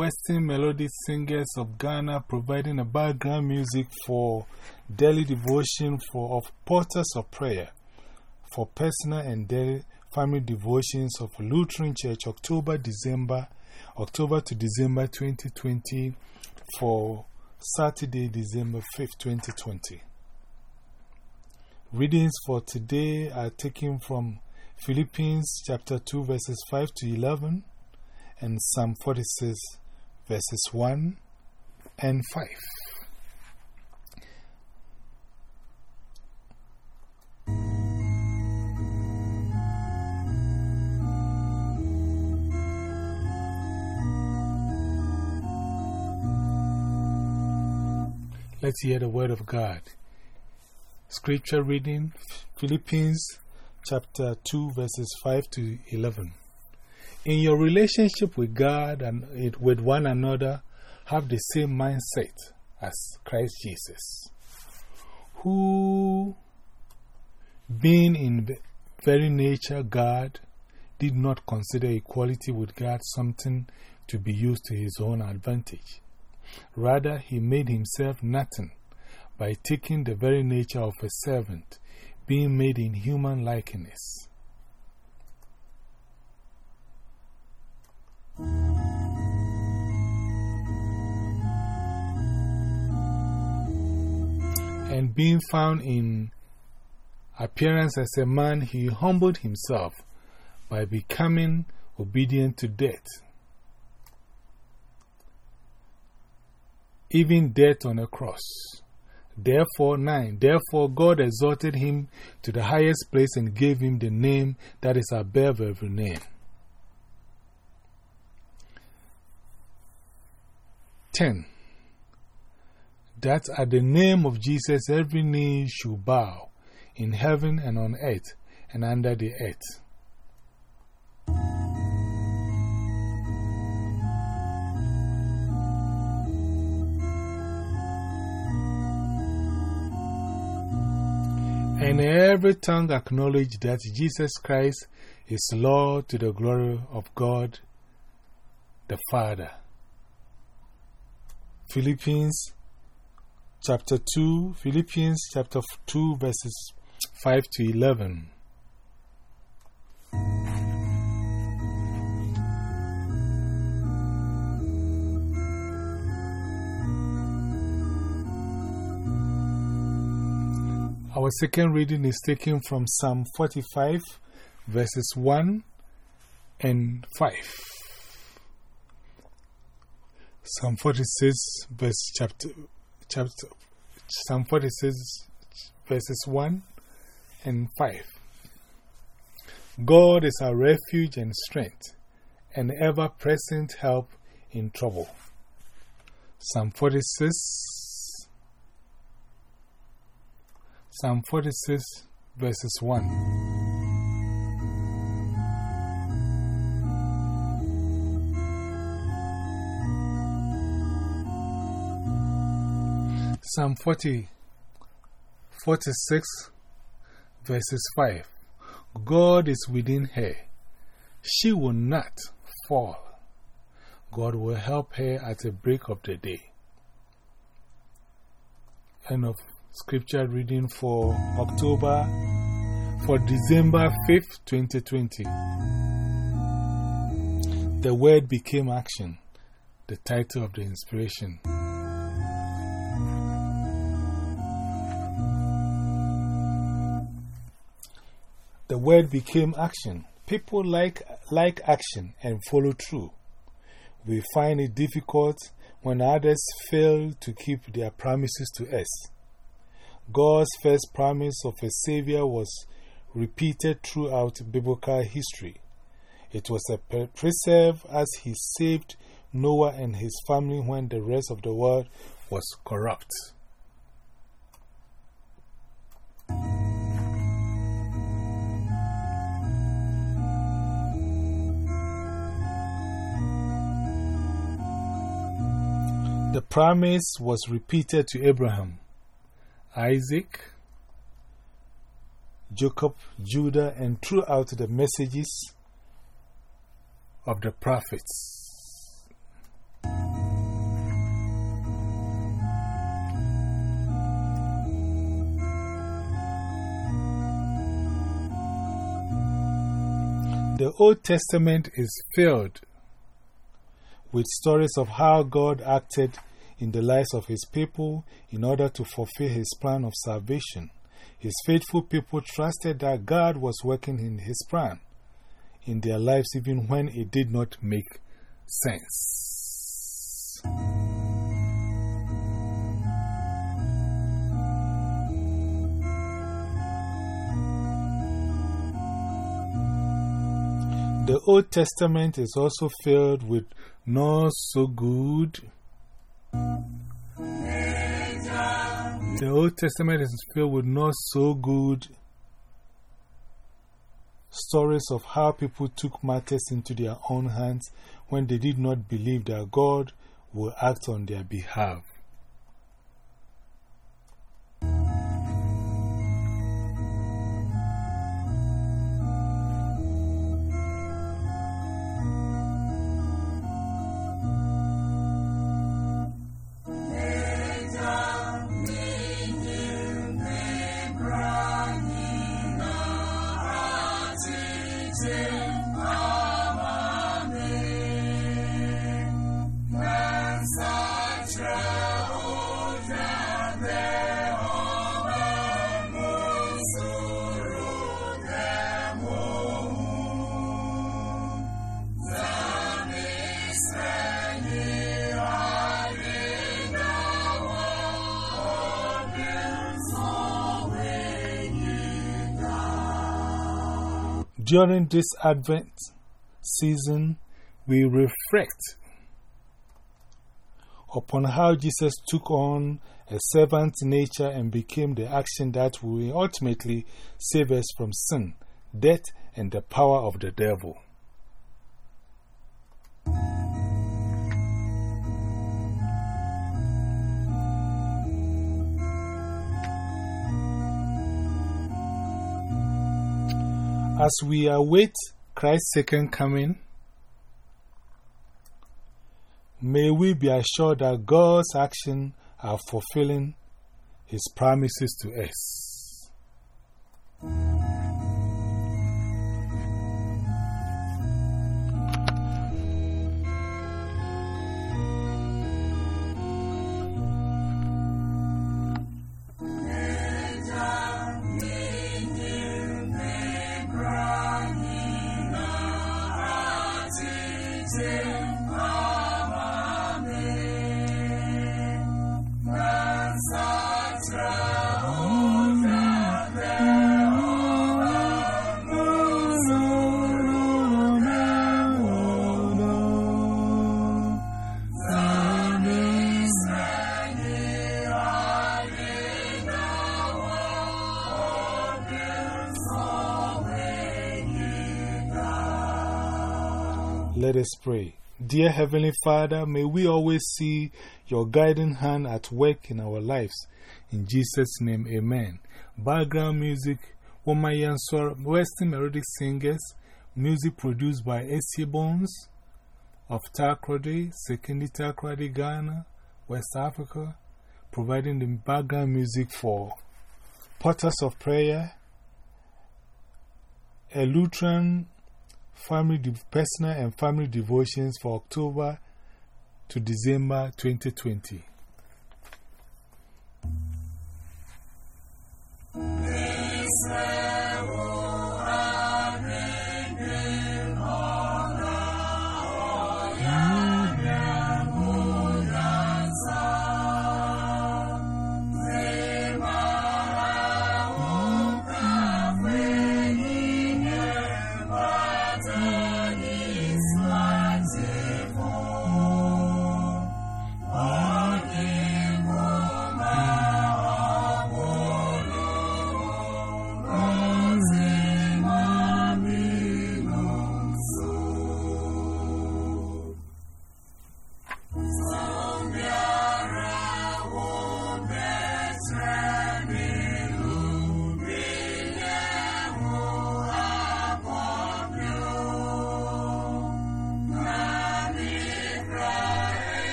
Western melodic Singers of Ghana providing a background music for daily devotion for of Portals of Prayer for personal and daily family devotions of Lutheran Church October, December, October to December 2020 for Saturday, December 5th, 2020. Readings for today are taken from Philippians chapter 2, verses 5 to 11, and Psalm 46, verses 1 and 5. Let's hear the word of God. Scripture reading Philippians chapter 2, verses 5 to 11. In your relationship with God and with one another, have the same mindset as Christ Jesus, who, being in very nature God, did not consider equality with God something to be used to his own advantage. Rather, he made himself nothing by taking the very nature of a servant, being made in human likeness. And being found in appearance as a man, he humbled himself by becoming obedient to death even death on a cross. Therefore, 9. Therefore, God exalted him to the highest place and gave him the name that is above every name. 10. That at the name of Jesus every knee should bow in heaven and on earth and under the earth. And every tongue acknowledge that Jesus Christ is Lord to the glory of God the Father. Philippians chapter 2, Philippians chapter 2, verses 5 to 11. Our second reading is taken from Psalm 45, verses 1 and 5. Psalm 46, verse chapter, chapter, Psalm 46, verses 1 and 5. God is our refuge and strength, an ever present help in trouble. Psalm 46, Psalm 46, verses 1. Psalm 40, 46, verses 5. God is within her. She will not fall. God will help her at the break of the day. End of scripture reading for October, for December 5th, 2020. The Word Became Action, the title of the inspiration. Word became action. People like, like action and follow through. We find it difficult when others fail to keep their promises to us. God's first promise of a Savior was repeated throughout biblical history. It was a preserve as He saved Noah and his family when the rest of the world was corrupt. The promise was repeated to Abraham, Isaac, Jacob, Judah, and throughout the messages of the prophets. The Old Testament is filled with stories of how God acted in the lives of His people in order to fulfill His plan of salvation. His faithful people trusted that God was working in His plan in their lives even when it did not make sense. The Old Testament is also filled with not so good. The Old Testament is filled with not so good stories of how people took matters into their own hands when they did not believe that God will act on their behalf. blessed. During this Advent season, we reflect upon how Jesus took on a servant nature and became the action that will ultimately save us from sin, death, and the power of the devil. As we await Christ's second coming, may we be assured that God's actions are fulfilling His promises to us. Let us pray. Dear Heavenly Father, may we always see your guiding hand at work in our lives. In Jesus' name, amen. Background music, Woma Yansor, Western Melodic Singers, music produced by Essie Bones of Takoradi, Sekondi Takoradi, Ghana, West Africa, providing the background music for Portals of Prayer, a Lutheran family personal and family devotions for October to December 2020.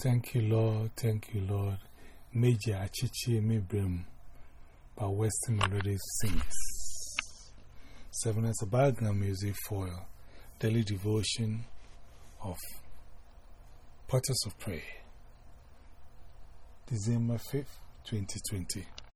Thank you, Lord. Thank you, Lord. Major Achichi Mibrim by Western Melody Singers. Seven as a background music for daily devotion of Portals of Prayer. December 5th, 2020.